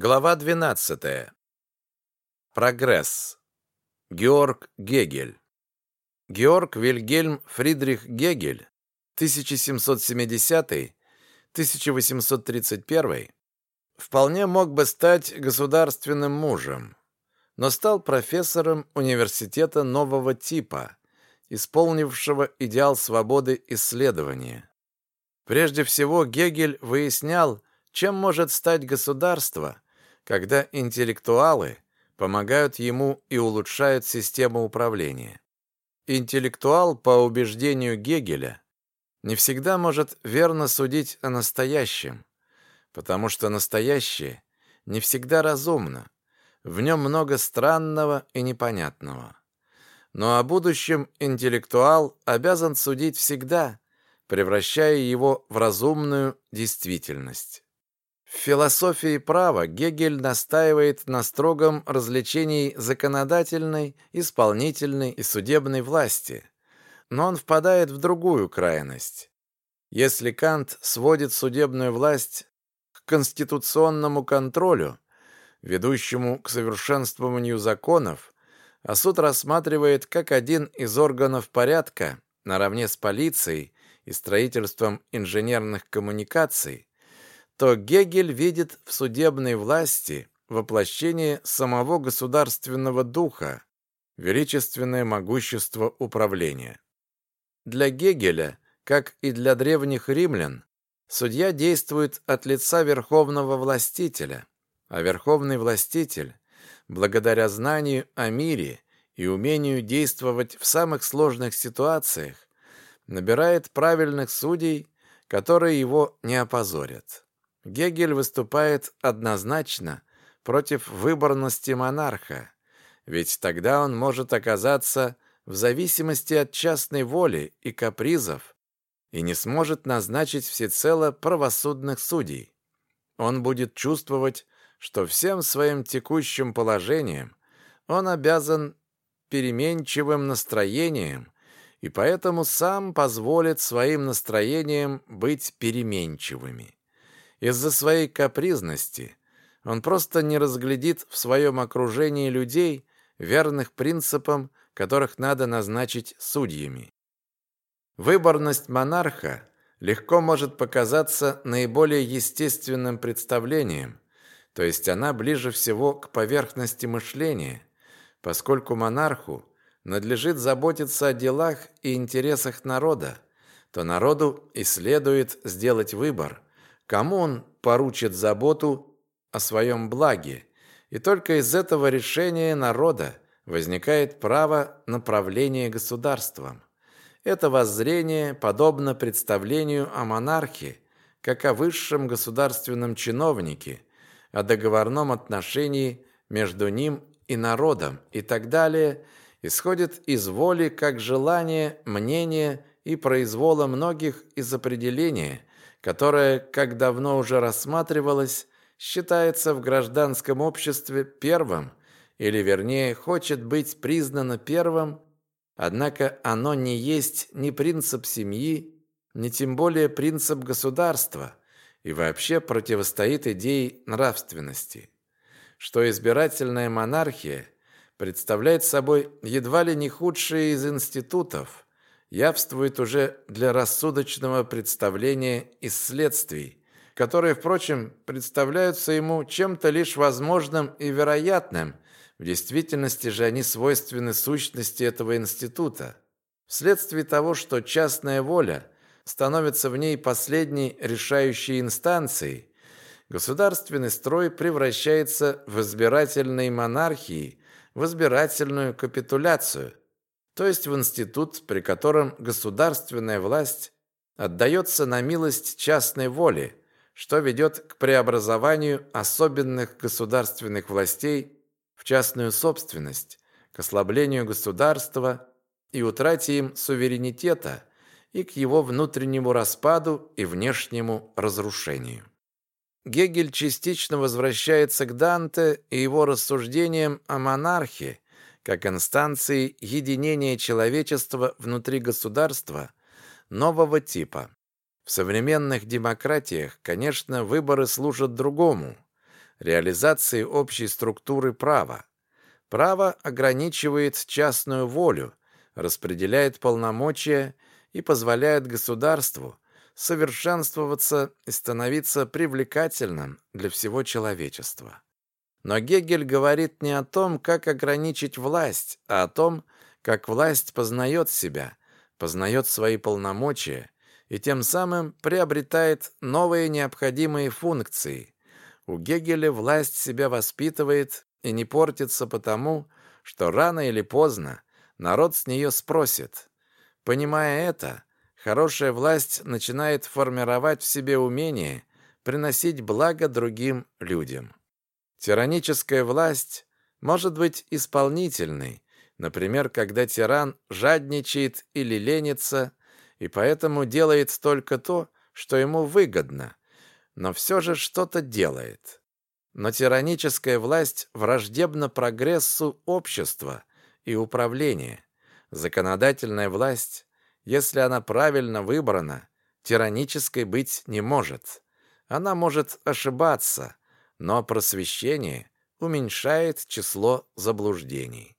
Глава 12. Прогресс. Георг Гегель. Георг Вильгельм Фридрих Гегель 1770-1831 вполне мог бы стать государственным мужем, но стал профессором университета нового типа, исполнившего идеал свободы исследования. Прежде всего Гегель выяснял, чем может стать государство – когда интеллектуалы помогают ему и улучшают систему управления. Интеллектуал, по убеждению Гегеля, не всегда может верно судить о настоящем, потому что настоящее не всегда разумно, в нем много странного и непонятного. Но о будущем интеллектуал обязан судить всегда, превращая его в разумную действительность. В философии права Гегель настаивает на строгом развлечении законодательной, исполнительной и судебной власти. Но он впадает в другую крайность. Если Кант сводит судебную власть к конституционному контролю, ведущему к совершенствованию законов, а суд рассматривает как один из органов порядка наравне с полицией и строительством инженерных коммуникаций, то Гегель видит в судебной власти воплощение самого государственного духа, величественное могущество управления. Для Гегеля, как и для древних римлян, судья действует от лица верховного властителя, а верховный властитель, благодаря знанию о мире и умению действовать в самых сложных ситуациях, набирает правильных судей, которые его не опозорят. Гегель выступает однозначно против выборности монарха, ведь тогда он может оказаться в зависимости от частной воли и капризов и не сможет назначить всецело правосудных судей. Он будет чувствовать, что всем своим текущим положением он обязан переменчивым настроением и поэтому сам позволит своим настроениям быть переменчивыми. Из-за своей капризности он просто не разглядит в своем окружении людей, верных принципам, которых надо назначить судьями. Выборность монарха легко может показаться наиболее естественным представлением, то есть она ближе всего к поверхности мышления, поскольку монарху надлежит заботиться о делах и интересах народа, то народу и следует сделать выбор – Кому он поручит заботу о своем благе? И только из этого решения народа возникает право направления государством. Это воззрение подобно представлению о монархии, как о высшем государственном чиновнике, о договорном отношении между ним и народом и так далее, исходит из воли как желания, мнения и произвола многих из определения, которое, как давно уже рассматривалось, считается в гражданском обществе первым, или вернее, хочет быть признано первым, однако оно не есть ни принцип семьи, ни тем более принцип государства и вообще противостоит идее нравственности, что избирательная монархия представляет собой едва ли не худший из институтов – явствует уже для рассудочного представления из следствий, которые, впрочем, представляются ему чем-то лишь возможным и вероятным, в действительности же они свойственны сущности этого института, вследствие того, что частная воля становится в ней последней решающей инстанцией, государственный строй превращается в избирательной монархии, в избирательную капитуляцию – то есть в институт, при котором государственная власть отдается на милость частной воли, что ведет к преобразованию особенных государственных властей в частную собственность, к ослаблению государства и утрате им суверенитета и к его внутреннему распаду и внешнему разрушению. Гегель частично возвращается к Данте и его рассуждениям о монархии, как инстанции единения человечества внутри государства нового типа. В современных демократиях, конечно, выборы служат другому. реализации общей структуры права. Право ограничивает частную волю, распределяет полномочия и позволяет государству совершенствоваться и становиться привлекательным для всего человечества. Но Гегель говорит не о том, как ограничить власть, а о том, как власть познает себя, познает свои полномочия и тем самым приобретает новые необходимые функции. У Гегеля власть себя воспитывает и не портится потому, что рано или поздно народ с нее спросит. Понимая это, хорошая власть начинает формировать в себе умение приносить благо другим людям. Тираническая власть может быть исполнительной, например, когда тиран жадничает или ленится, и поэтому делает только то, что ему выгодно, но все же что-то делает. Но тираническая власть враждебна прогрессу общества и управления. Законодательная власть, если она правильно выбрана, тиранической быть не может. Она может ошибаться, но просвещение уменьшает число заблуждений.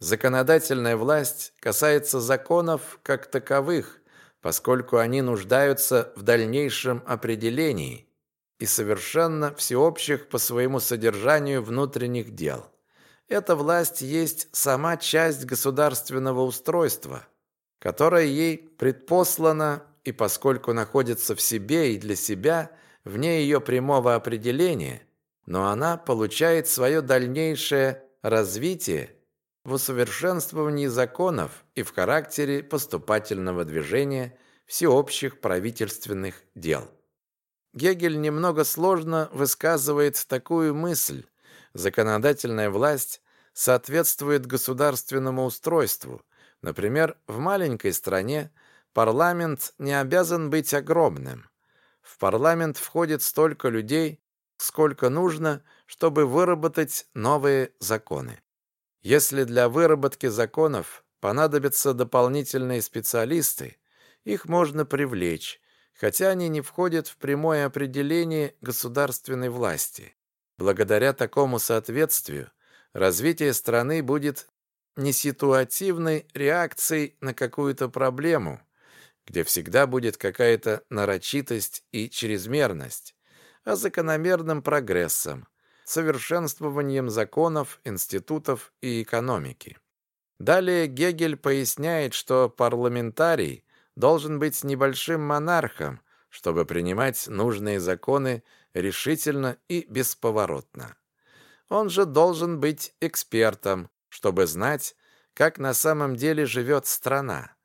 Законодательная власть касается законов как таковых, поскольку они нуждаются в дальнейшем определении и совершенно всеобщих по своему содержанию внутренних дел. Эта власть есть сама часть государственного устройства, которая ей предпослана и поскольку находится в себе и для себя – вне ее прямого определения, но она получает свое дальнейшее развитие в усовершенствовании законов и в характере поступательного движения всеобщих правительственных дел. Гегель немного сложно высказывает такую мысль. Законодательная власть соответствует государственному устройству. Например, в маленькой стране парламент не обязан быть огромным. В парламент входит столько людей, сколько нужно, чтобы выработать новые законы. Если для выработки законов понадобятся дополнительные специалисты, их можно привлечь, хотя они не входят в прямое определение государственной власти. Благодаря такому соответствию развитие страны будет не ситуативной реакцией на какую-то проблему, где всегда будет какая-то нарочитость и чрезмерность, а закономерным прогрессом, совершенствованием законов, институтов и экономики. Далее Гегель поясняет, что парламентарий должен быть небольшим монархом, чтобы принимать нужные законы решительно и бесповоротно. Он же должен быть экспертом, чтобы знать, как на самом деле живет страна.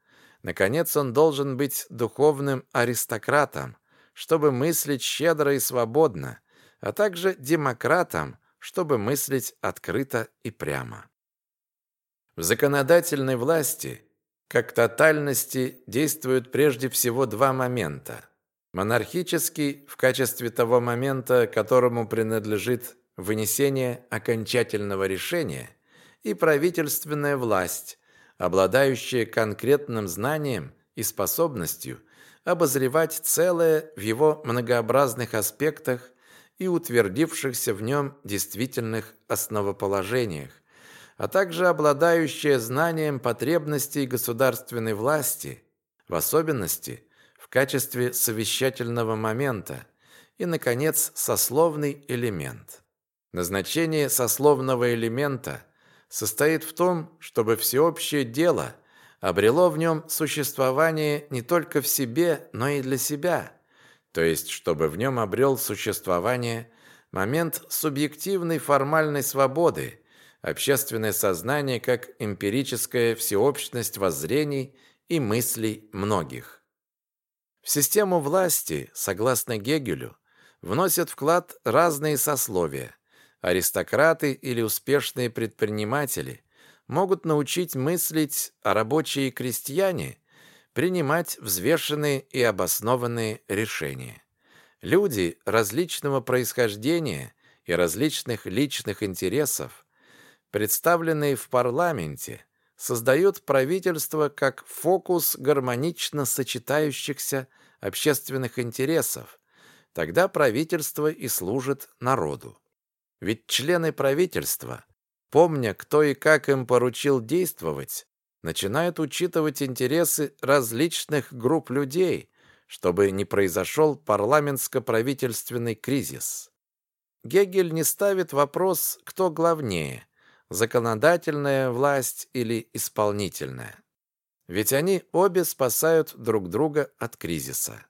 Наконец, он должен быть духовным аристократом, чтобы мыслить щедро и свободно, а также демократом, чтобы мыслить открыто и прямо. В законодательной власти, как тотальности, действуют прежде всего два момента. Монархический в качестве того момента, которому принадлежит вынесение окончательного решения, и правительственная власть, обладающее конкретным знанием и способностью обозревать целое в его многообразных аспектах и утвердившихся в нем действительных основоположениях, а также обладающее знанием потребностей государственной власти, в особенности в качестве совещательного момента, и, наконец, сословный элемент. Назначение сословного элемента – состоит в том, чтобы всеобщее дело обрело в нем существование не только в себе, но и для себя, то есть чтобы в нем обрел существование момент субъективной формальной свободы, общественное сознание как эмпирическая всеобщность воззрений и мыслей многих. В систему власти, согласно Гегелю, вносят вклад разные сословия – Аристократы или успешные предприниматели могут научить мыслить, а рабочие и крестьяне принимать взвешенные и обоснованные решения. Люди различного происхождения и различных личных интересов, представленные в парламенте, создают правительство как фокус гармонично сочетающихся общественных интересов, тогда правительство и служит народу. Ведь члены правительства, помня, кто и как им поручил действовать, начинают учитывать интересы различных групп людей, чтобы не произошел парламентско-правительственный кризис. Гегель не ставит вопрос, кто главнее – законодательная власть или исполнительная. Ведь они обе спасают друг друга от кризиса.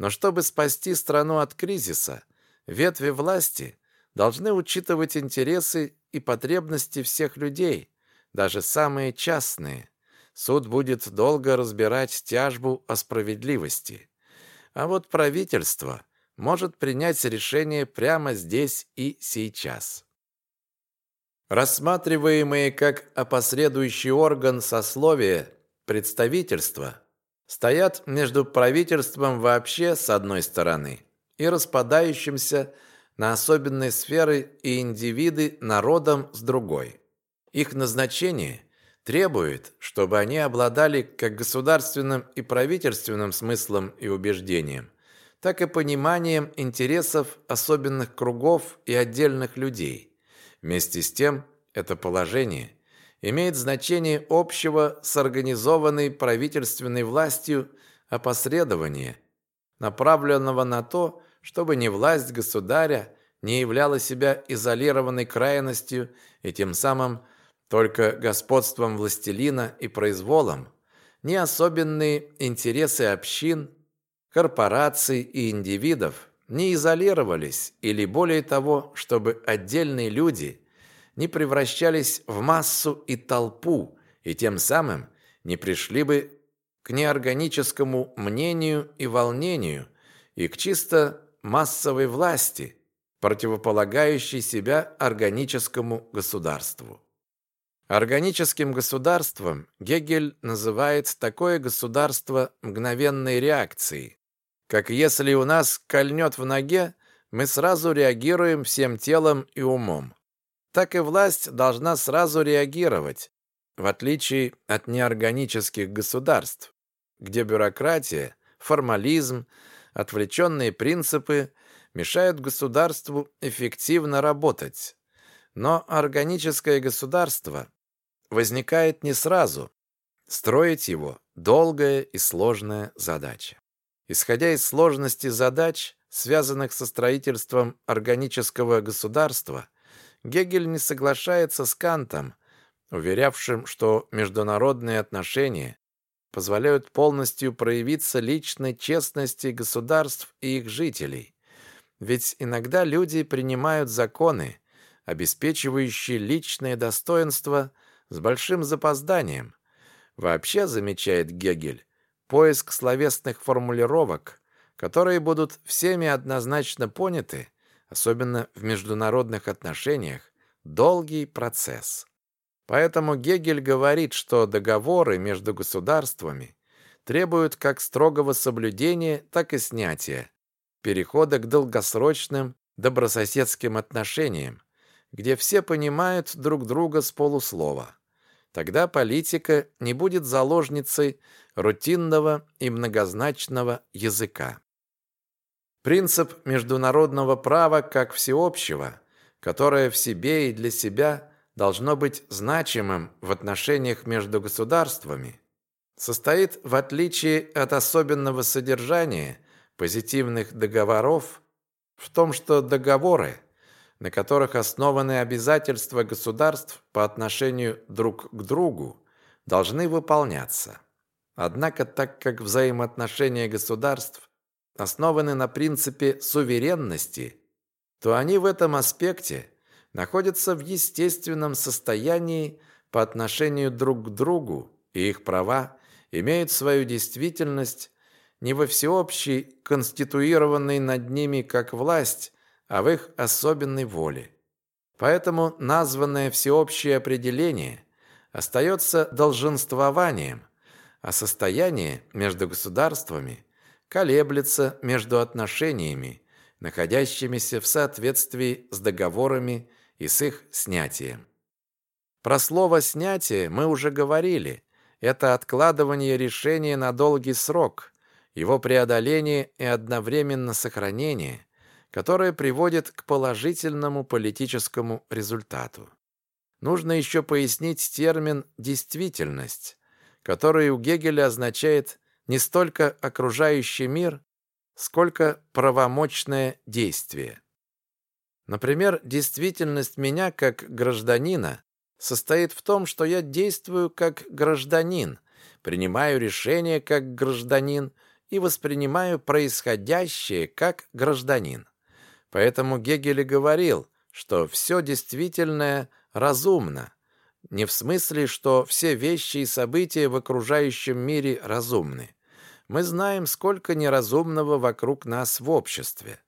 Но чтобы спасти страну от кризиса, ветви власти должны учитывать интересы и потребности всех людей, даже самые частные. Суд будет долго разбирать тяжбу о справедливости. А вот правительство может принять решение прямо здесь и сейчас. Рассматриваемые как опосредующий орган сословия представительства стоят между правительством вообще с одной стороны и распадающимся на особенные сферы и индивиды народом с другой. Их назначение требует, чтобы они обладали как государственным и правительственным смыслом и убеждением, так и пониманием интересов особенных кругов и отдельных людей. Вместе с тем, это положение имеет значение общего с организованной правительственной властью опосредования, направленного на то, чтобы не власть государя не являла себя изолированной крайностью и тем самым только господством властелина и произволом, не особенные интересы общин, корпораций и индивидов не изолировались или более того, чтобы отдельные люди не превращались в массу и толпу и тем самым не пришли бы к неорганическому мнению и волнению и к чисто массовой власти, противополагающей себя органическому государству. Органическим государством Гегель называет такое государство мгновенной реакции, как если у нас кольнет в ноге, мы сразу реагируем всем телом и умом. Так и власть должна сразу реагировать, в отличие от неорганических государств, где бюрократия, формализм, отвлеченные принципы мешают государству эффективно работать. Но органическое государство возникает не сразу. Строить его – долгая и сложная задача. Исходя из сложности задач, связанных со строительством органического государства, Гегель не соглашается с Кантом, уверявшим, что международные отношения позволяют полностью проявиться личной честности государств и их жителей. Ведь иногда люди принимают законы, обеспечивающие личное достоинство с большим запозданием. Вообще, замечает Гегель, поиск словесных формулировок, которые будут всеми однозначно поняты, особенно в международных отношениях, долгий процесс. Поэтому Гегель говорит, что договоры между государствами требуют как строгого соблюдения, так и снятия, перехода к долгосрочным добрососедским отношениям, где все понимают друг друга с полуслова. Тогда политика не будет заложницей рутинного и многозначного языка. Принцип международного права как всеобщего, которое в себе и для себя – должно быть значимым в отношениях между государствами, состоит в отличие от особенного содержания позитивных договоров в том, что договоры, на которых основаны обязательства государств по отношению друг к другу, должны выполняться. Однако, так как взаимоотношения государств основаны на принципе суверенности, то они в этом аспекте – находятся в естественном состоянии по отношению друг к другу, и их права имеют свою действительность не во всеобщей, конституированной над ними как власть, а в их особенной воле. Поэтому названное всеобщее определение остается долженствованием, а состояние между государствами колеблется между отношениями, находящимися в соответствии с договорами и с их снятием. Про слово «снятие» мы уже говорили. Это откладывание решения на долгий срок его преодоление и одновременно сохранение, которое приводит к положительному политическому результату. Нужно еще пояснить термин «действительность», который у Гегеля означает не столько окружающий мир, сколько правомочное действие. Например, действительность меня как гражданина состоит в том, что я действую как гражданин, принимаю решения как гражданин и воспринимаю происходящее как гражданин. Поэтому Гегель говорил, что все действительное разумно, не в смысле, что все вещи и события в окружающем мире разумны. Мы знаем, сколько неразумного вокруг нас в обществе.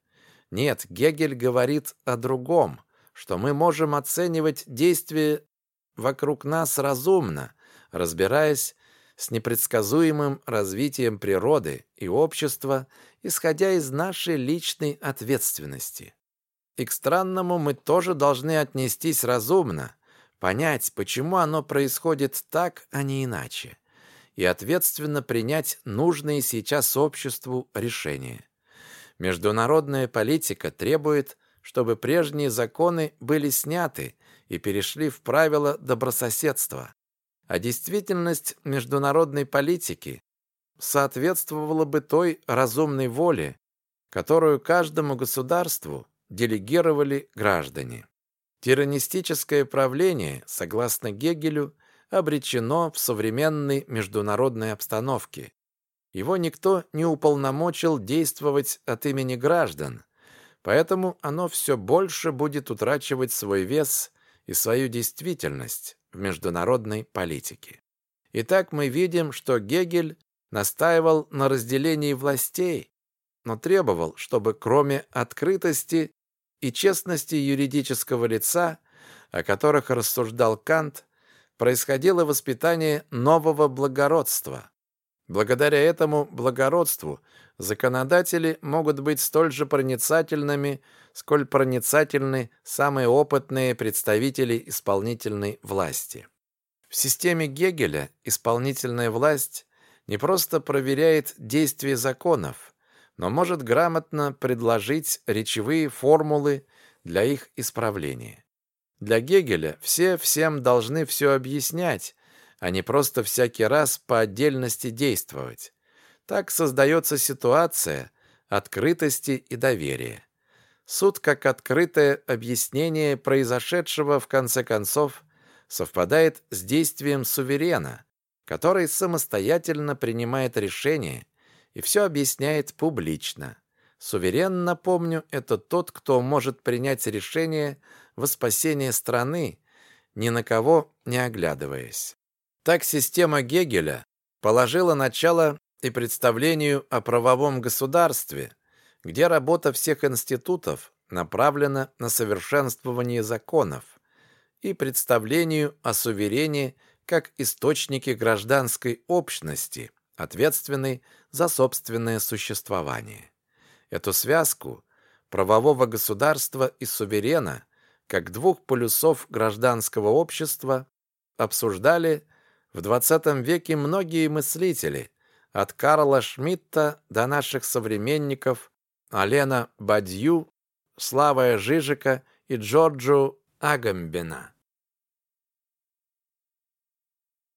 Нет, Гегель говорит о другом, что мы можем оценивать действия вокруг нас разумно, разбираясь с непредсказуемым развитием природы и общества, исходя из нашей личной ответственности. И к странному мы тоже должны отнестись разумно, понять, почему оно происходит так, а не иначе, и ответственно принять нужные сейчас обществу решения. Международная политика требует, чтобы прежние законы были сняты и перешли в правила добрососедства. А действительность международной политики соответствовала бы той разумной воле, которую каждому государству делегировали граждане. Тиранистическое правление, согласно Гегелю, обречено в современной международной обстановке. Его никто не уполномочил действовать от имени граждан, поэтому оно все больше будет утрачивать свой вес и свою действительность в международной политике. Итак, мы видим, что Гегель настаивал на разделении властей, но требовал, чтобы кроме открытости и честности юридического лица, о которых рассуждал Кант, происходило воспитание нового благородства. Благодаря этому благородству законодатели могут быть столь же проницательными, сколь проницательны самые опытные представители исполнительной власти. В системе Гегеля исполнительная власть не просто проверяет действие законов, но может грамотно предложить речевые формулы для их исправления. Для Гегеля все всем должны все объяснять, а не просто всякий раз по отдельности действовать. Так создается ситуация открытости и доверия. Суд как открытое объяснение произошедшего в конце концов совпадает с действием суверена, который самостоятельно принимает решение и все объясняет публично. Суверен, напомню, это тот, кто может принять решение во спасение страны, ни на кого не оглядываясь. Так система Гегеля положила начало и представлению о правовом государстве, где работа всех институтов направлена на совершенствование законов, и представлению о суверене как источнике гражданской общности, ответственной за собственное существование. Эту связку правового государства и суверена как двух полюсов гражданского общества обсуждали в XX веке многие мыслители, от Карла Шмидта до наших современников Алена Бадью, Славая Жижика и Джорджу Агамбена.